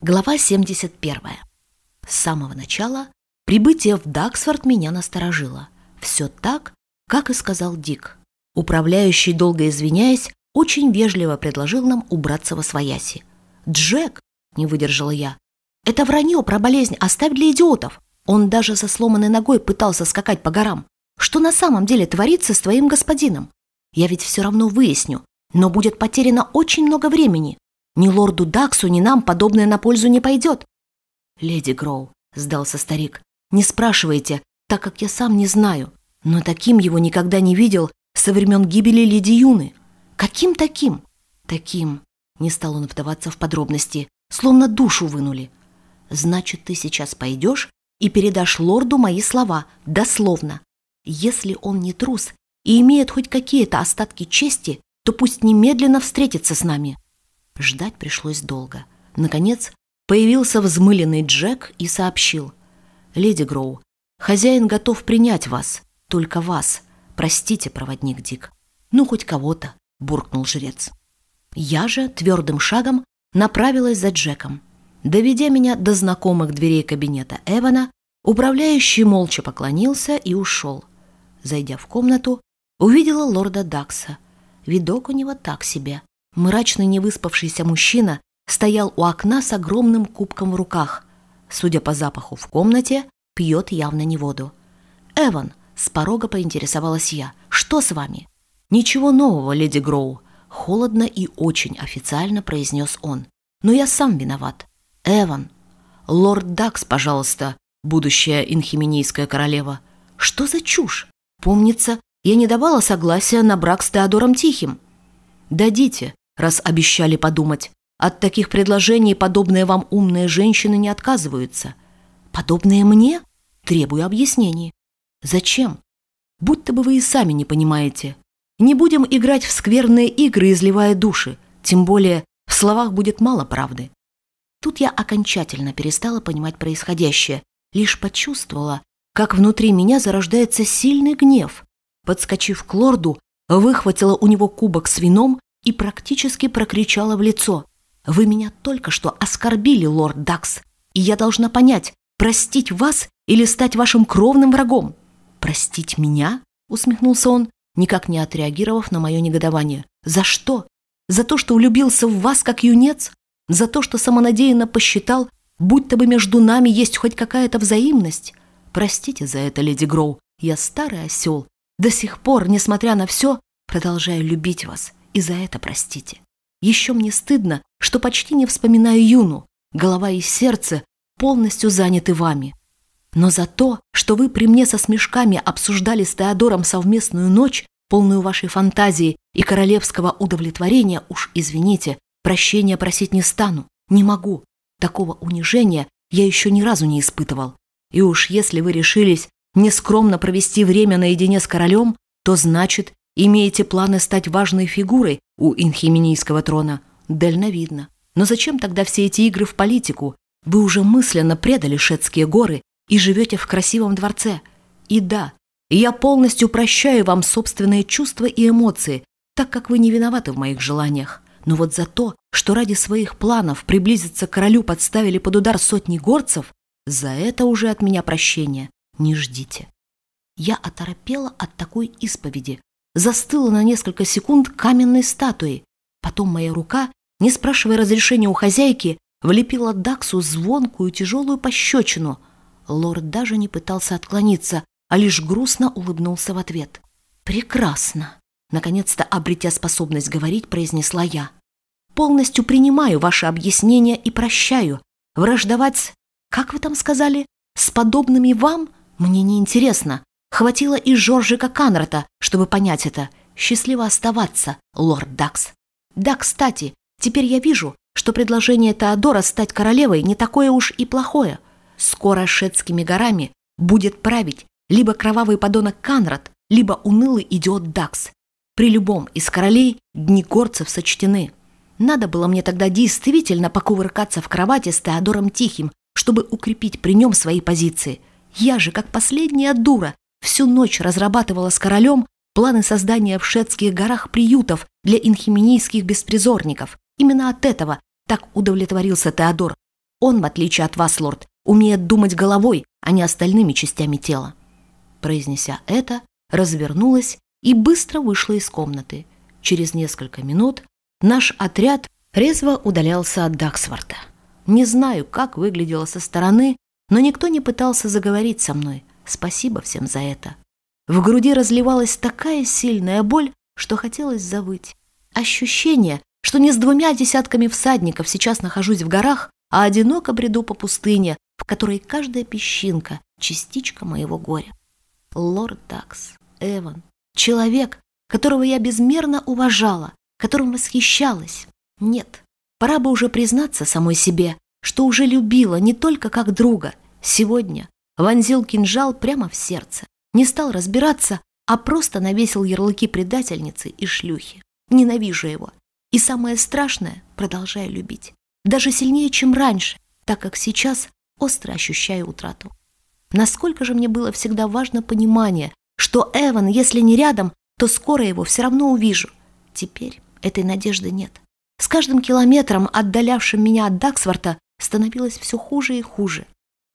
Глава 71. С самого начала прибытие в Даксфорд меня насторожило. Все так, как и сказал Дик. Управляющий, долго извиняясь, очень вежливо предложил нам убраться во свояси. «Джек!» – не выдержала я. «Это вранье про болезнь оставь для идиотов. Он даже со сломанной ногой пытался скакать по горам. Что на самом деле творится с твоим господином? Я ведь все равно выясню, но будет потеряно очень много времени. Ни лорду Даксу, ни нам подобное на пользу не пойдет. Леди Гроу, сдался старик, не спрашивайте, так как я сам не знаю. Но таким его никогда не видел со времен гибели леди Юны. Каким таким? Таким. Не стал он вдаваться в подробности, словно душу вынули. Значит, ты сейчас пойдешь и передашь лорду мои слова, дословно. Если он не трус и имеет хоть какие-то остатки чести, то пусть немедленно встретится с нами. Ждать пришлось долго. Наконец, появился взмыленный Джек и сообщил. «Леди Гроу, хозяин готов принять вас, только вас. Простите, проводник Дик. Ну, хоть кого-то», — буркнул жрец. Я же твердым шагом направилась за Джеком. Доведя меня до знакомых дверей кабинета Эвана, управляющий молча поклонился и ушел. Зайдя в комнату, увидела лорда Дакса. Видок у него так себе. Мрачный невыспавшийся мужчина стоял у окна с огромным кубком в руках. Судя по запаху в комнате, пьет явно не воду. «Эван», — с порога поинтересовалась я, — «что с вами?» «Ничего нового, леди Гроу», — холодно и очень официально произнес он. «Но я сам виноват. Эван». «Лорд Дакс, пожалуйста, будущая инхименийская королева». «Что за чушь? Помнится, я не давала согласия на брак с Теодором Тихим». «Дадите, раз обещали подумать. От таких предложений подобные вам умные женщины не отказываются. Подобные мне? Требую объяснений. Зачем? Будто бы вы и сами не понимаете. Не будем играть в скверные игры, изливая души. Тем более в словах будет мало правды. Тут я окончательно перестала понимать происходящее. Лишь почувствовала, как внутри меня зарождается сильный гнев. Подскочив к лорду, выхватила у него кубок с вином и практически прокричала в лицо. «Вы меня только что оскорбили, лорд Дакс, и я должна понять, простить вас или стать вашим кровным врагом». «Простить меня?» — усмехнулся он, никак не отреагировав на мое негодование. «За что? За то, что влюбился в вас как юнец? За то, что самонадеянно посчитал, будто бы между нами есть хоть какая-то взаимность? Простите за это, леди Гроу, я старый осел. До сих пор, несмотря на все, продолжаю любить вас и за это простите. Еще мне стыдно, что почти не вспоминаю Юну. Голова и сердце полностью заняты вами. Но за то, что вы при мне со смешками обсуждали с Теодором совместную ночь, полную вашей фантазии и королевского удовлетворения, уж извините, прощения просить не стану, не могу. Такого унижения я еще ни разу не испытывал. И уж если вы решились нескромно провести время наедине с королем, то значит, Имеете планы стать важной фигурой у инхименийского трона? Дальновидно. Но зачем тогда все эти игры в политику? Вы уже мысленно предали Шетские горы и живете в красивом дворце. И да, я полностью прощаю вам собственные чувства и эмоции, так как вы не виноваты в моих желаниях. Но вот за то, что ради своих планов приблизиться к королю подставили под удар сотни горцев, за это уже от меня прощения не ждите. Я оторопела от такой исповеди, застыла на несколько секунд каменной статуей. Потом моя рука, не спрашивая разрешения у хозяйки, влепила Даксу звонкую тяжелую пощечину. Лорд даже не пытался отклониться, а лишь грустно улыбнулся в ответ. «Прекрасно!» Наконец-то, обретя способность говорить, произнесла я. «Полностью принимаю ваши объяснения и прощаю. Враждовать. Как вы там сказали? С подобными вам? Мне не интересно. Хватило и Жоржика Канрата, чтобы понять это. Счастливо оставаться, лорд Дакс. Да, кстати, теперь я вижу, что предложение Теодора стать королевой не такое уж и плохое. Скоро шетскими горами будет править либо кровавый подонок Канрад, либо унылый идиот Дакс. При любом из королей дни горцев сочтены. Надо было мне тогда действительно покувыркаться в кровати с Теодором Тихим, чтобы укрепить при нем свои позиции. Я же, как последняя дура, Всю ночь разрабатывала с королем планы создания в Шетских горах приютов для инхименийских беспризорников. Именно от этого так удовлетворился Теодор. Он, в отличие от вас, лорд, умеет думать головой, а не остальными частями тела. Произнеся это, развернулась и быстро вышла из комнаты. Через несколько минут наш отряд резво удалялся от Даксворта. Не знаю, как выглядело со стороны, но никто не пытался заговорить со мной. Спасибо всем за это. В груди разливалась такая сильная боль, что хотелось завыть. Ощущение, что не с двумя десятками всадников сейчас нахожусь в горах, а одиноко бреду по пустыне, в которой каждая песчинка — частичка моего горя. Лорд Дакс, Эван, человек, которого я безмерно уважала, которым восхищалась. Нет, пора бы уже признаться самой себе, что уже любила не только как друга. Сегодня вонзил кинжал прямо в сердце, не стал разбираться, а просто навесил ярлыки предательницы и шлюхи. Ненавижу его. И самое страшное, продолжаю любить. Даже сильнее, чем раньше, так как сейчас остро ощущаю утрату. Насколько же мне было всегда важно понимание, что Эван, если не рядом, то скоро его все равно увижу. Теперь этой надежды нет. С каждым километром, отдалявшим меня от Даксворта, становилось все хуже и хуже.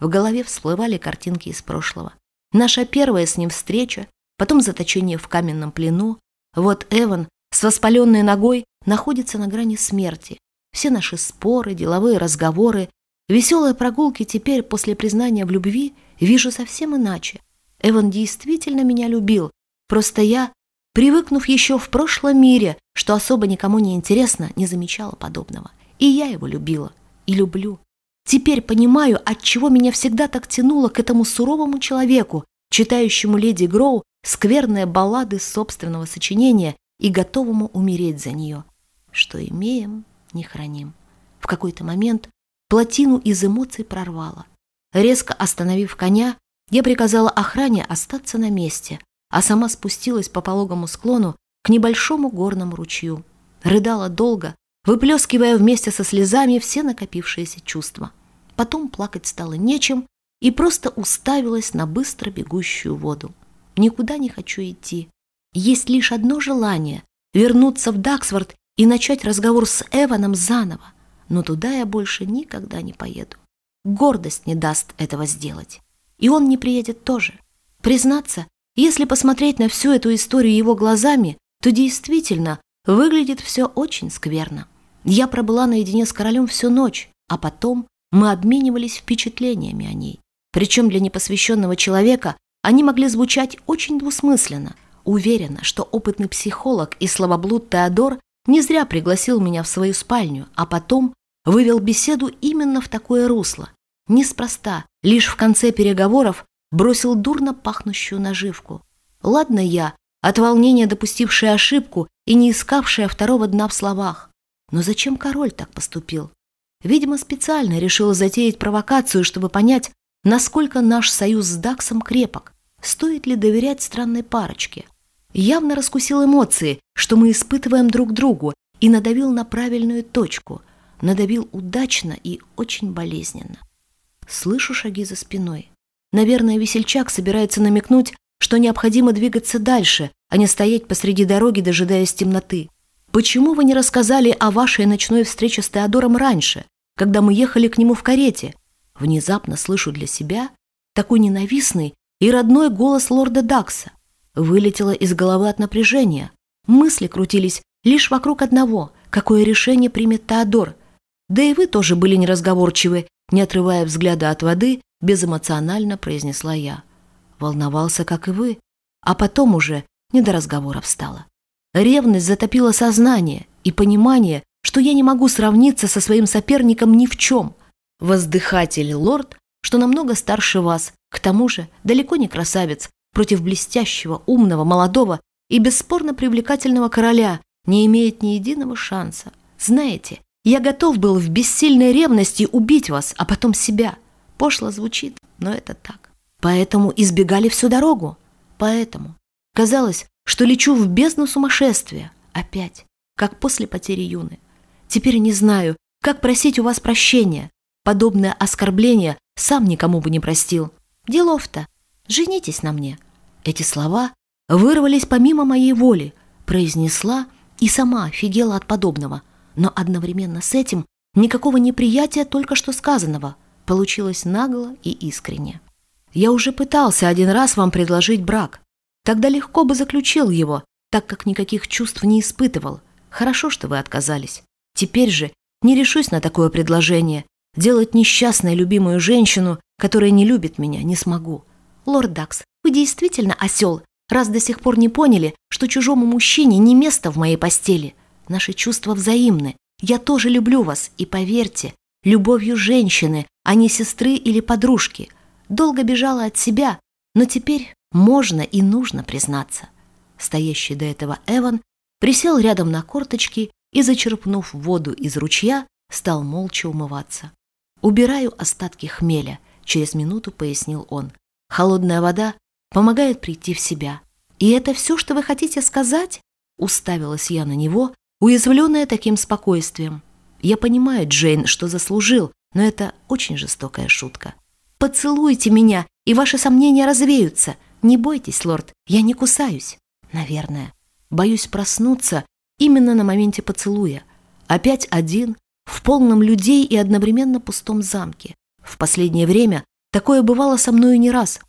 В голове всплывали картинки из прошлого. Наша первая с ним встреча, потом заточение в каменном плену. Вот Эван с воспаленной ногой находится на грани смерти. Все наши споры, деловые разговоры, веселые прогулки теперь после признания в любви вижу совсем иначе. Эван действительно меня любил, просто я, привыкнув еще в прошлом мире, что особо никому не интересно, не замечала подобного. И я его любила, и люблю. Теперь понимаю, от чего меня всегда так тянуло к этому суровому человеку, читающему леди Гроу скверные баллады собственного сочинения и готовому умереть за нее. Что имеем, не храним. В какой-то момент плотину из эмоций прорвало. Резко остановив коня, я приказала охране остаться на месте, а сама спустилась по пологому склону к небольшому горному ручью. Рыдала долго, выплескивая вместе со слезами все накопившиеся чувства. Потом плакать стало нечем и просто уставилась на быстро бегущую воду. Никуда не хочу идти. Есть лишь одно желание — вернуться в Даксворт и начать разговор с Эваном заново. Но туда я больше никогда не поеду. Гордость не даст этого сделать. И он не приедет тоже. Признаться, если посмотреть на всю эту историю его глазами, то действительно выглядит все очень скверно. Я пробыла наедине с королем всю ночь, а потом мы обменивались впечатлениями о ней. Причем для непосвященного человека они могли звучать очень двусмысленно. Уверена, что опытный психолог и словоблуд Теодор не зря пригласил меня в свою спальню, а потом вывел беседу именно в такое русло. Неспроста, лишь в конце переговоров бросил дурно пахнущую наживку. Ладно я, от волнения допустившая ошибку и не искавшая второго дна в словах. Но зачем король так поступил? Видимо, специально решил затеять провокацию, чтобы понять, насколько наш союз с Даксом крепок. Стоит ли доверять странной парочке? Явно раскусил эмоции, что мы испытываем друг другу, и надавил на правильную точку. Надавил удачно и очень болезненно. Слышу шаги за спиной. Наверное, весельчак собирается намекнуть, что необходимо двигаться дальше, а не стоять посреди дороги, дожидаясь темноты. Почему вы не рассказали о вашей ночной встрече с Теодором раньше, когда мы ехали к нему в карете? Внезапно слышу для себя такой ненавистный и родной голос лорда Дакса. Вылетело из головы от напряжения. Мысли крутились лишь вокруг одного, какое решение примет Теодор. Да и вы тоже были неразговорчивы, не отрывая взгляда от воды, безэмоционально произнесла я. Волновался, как и вы, а потом уже не до разговоров стало. Ревность затопила сознание и понимание, что я не могу сравниться со своим соперником ни в чем. Воздыхатель лорд, что намного старше вас, к тому же далеко не красавец, против блестящего, умного, молодого и бесспорно привлекательного короля не имеет ни единого шанса. Знаете, я готов был в бессильной ревности убить вас, а потом себя. Пошло звучит, но это так. Поэтому избегали всю дорогу. Поэтому казалось, что лечу в бездну сумасшествия. Опять, как после потери Юны. Теперь не знаю, как просить у вас прощения. Подобное оскорбление сам никому бы не простил. Делов-то. Женитесь на мне. Эти слова вырвались помимо моей воли. Произнесла и сама офигела от подобного – но одновременно с этим никакого неприятия только что сказанного. Получилось нагло и искренне. Я уже пытался один раз вам предложить брак. Тогда легко бы заключил его, так как никаких чувств не испытывал. Хорошо, что вы отказались. Теперь же не решусь на такое предложение. Делать несчастной любимую женщину, которая не любит меня, не смогу. Лорд Дакс, вы действительно осел, раз до сих пор не поняли, что чужому мужчине не место в моей постели. Наши чувства взаимны. Я тоже люблю вас, и поверьте, любовью женщины, а не сестры или подружки. Долго бежала от себя, но теперь можно и нужно признаться. Стоящий до этого Эван присел рядом на корточки и, зачерпнув воду из ручья, стал молча умываться. «Убираю остатки хмеля», — через минуту пояснил он. «Холодная вода помогает прийти в себя. И это все, что вы хотите сказать?» Уставилась я на него, уязвленная таким спокойствием. «Я понимаю, Джейн, что заслужил, но это очень жестокая шутка. Поцелуйте меня, и ваши сомнения развеются. Не бойтесь, лорд, я не кусаюсь. Наверное. Боюсь проснуться именно на моменте поцелуя. Опять один, в полном людей и одновременно пустом замке. В последнее время такое бывало со мною не раз.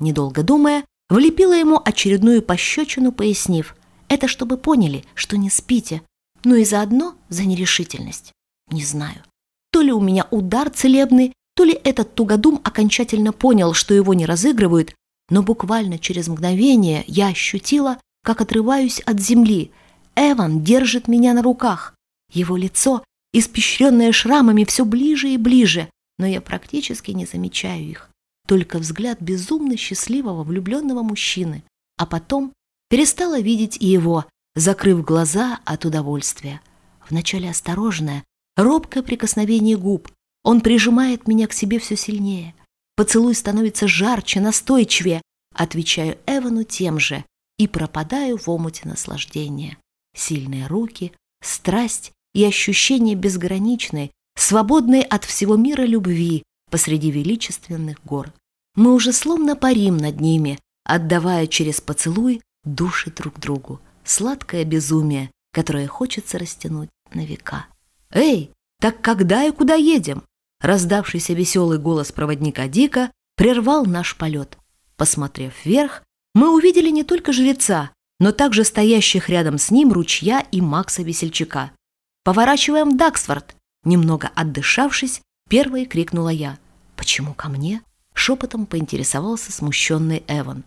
Недолго думая, влепила ему очередную пощечину, пояснив, это чтобы поняли, что не спите, но и заодно за нерешительность. Не знаю, то ли у меня удар целебный, то ли этот тугодум окончательно понял, что его не разыгрывают, но буквально через мгновение я ощутила, как отрываюсь от земли. Эван держит меня на руках. Его лицо, испещренное шрамами, все ближе и ближе, но я практически не замечаю их. Только взгляд безумно счастливого влюбленного мужчины. А потом перестала видеть и его, закрыв глаза от удовольствия. Вначале осторожное, робкое прикосновение губ. Он прижимает меня к себе все сильнее. Поцелуй становится жарче, настойчивее. Отвечаю Эвану тем же, и пропадаю в омуте наслаждения. Сильные руки, страсть и ощущение безграничной, свободной от всего мира любви посреди величественных гор. Мы уже словно парим над ними, отдавая через поцелуй души друг другу. Сладкое безумие, которое хочется растянуть на века. «Эй, так когда и куда едем?» Раздавшийся веселый голос проводника Дика прервал наш полет. Посмотрев вверх, мы увидели не только жреца, но также стоящих рядом с ним ручья и Макса Весельчака. «Поворачиваем в Даксфорд!» Немного отдышавшись, первой крикнула я. «Почему ко мне?» Шепотом поинтересовался смущенный Эван.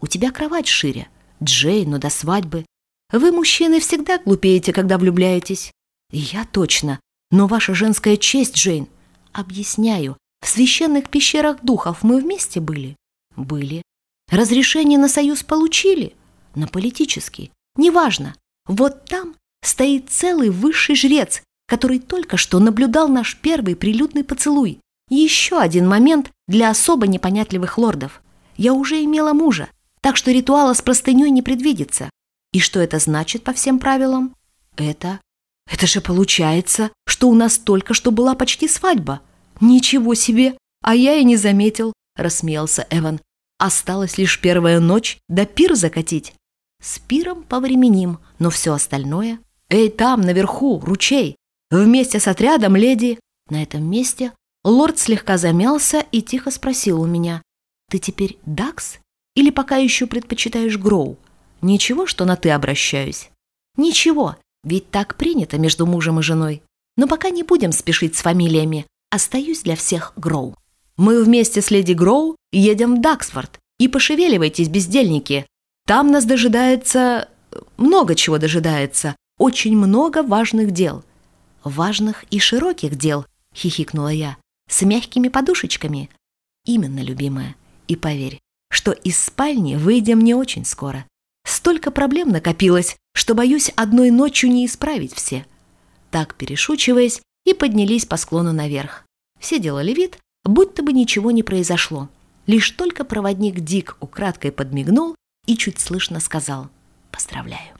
«У тебя кровать шире. Джей, но до свадьбы. Вы, мужчины, всегда глупеете, когда влюбляетесь». «Я точно. Но ваша женская честь, Джейн...» «Объясняю. В священных пещерах духов мы вместе были?» «Были. Разрешение на союз получили? На политический. Неважно. Вот там стоит целый высший жрец, который только что наблюдал наш первый прилюдный поцелуй. Еще один момент для особо непонятливых лордов. Я уже имела мужа, так что ритуала с простыней не предвидится. И что это значит по всем правилам? Это... Это же получается, что у нас только что была почти свадьба. Ничего себе! А я и не заметил, рассмеялся Эван. Осталась лишь первая ночь, да пир закатить. С пиром повременим, но все остальное... Эй, там, наверху, ручей! Вместе с отрядом леди... На этом месте лорд слегка замялся и тихо спросил у меня. Ты теперь Дакс? Или пока еще предпочитаешь Гроу? Ничего, что на «ты» обращаюсь? Ничего, ведь так принято между мужем и женой. Но пока не будем спешить с фамилиями. Остаюсь для всех Гроу. Мы вместе с леди Гроу едем в Даксфорд. И пошевеливайтесь, бездельники. Там нас дожидается... Много чего дожидается. Очень много важных дел. Важных и широких дел, хихикнула я. С мягкими подушечками. Именно, любимая. И поверь, что из спальни выйдем не очень скоро. Столько проблем накопилось, что, боюсь, одной ночью не исправить все. Так, перешучиваясь, и поднялись по склону наверх. Все делали вид, будто бы ничего не произошло. Лишь только проводник Дик украдкой подмигнул и чуть слышно сказал «Поздравляю».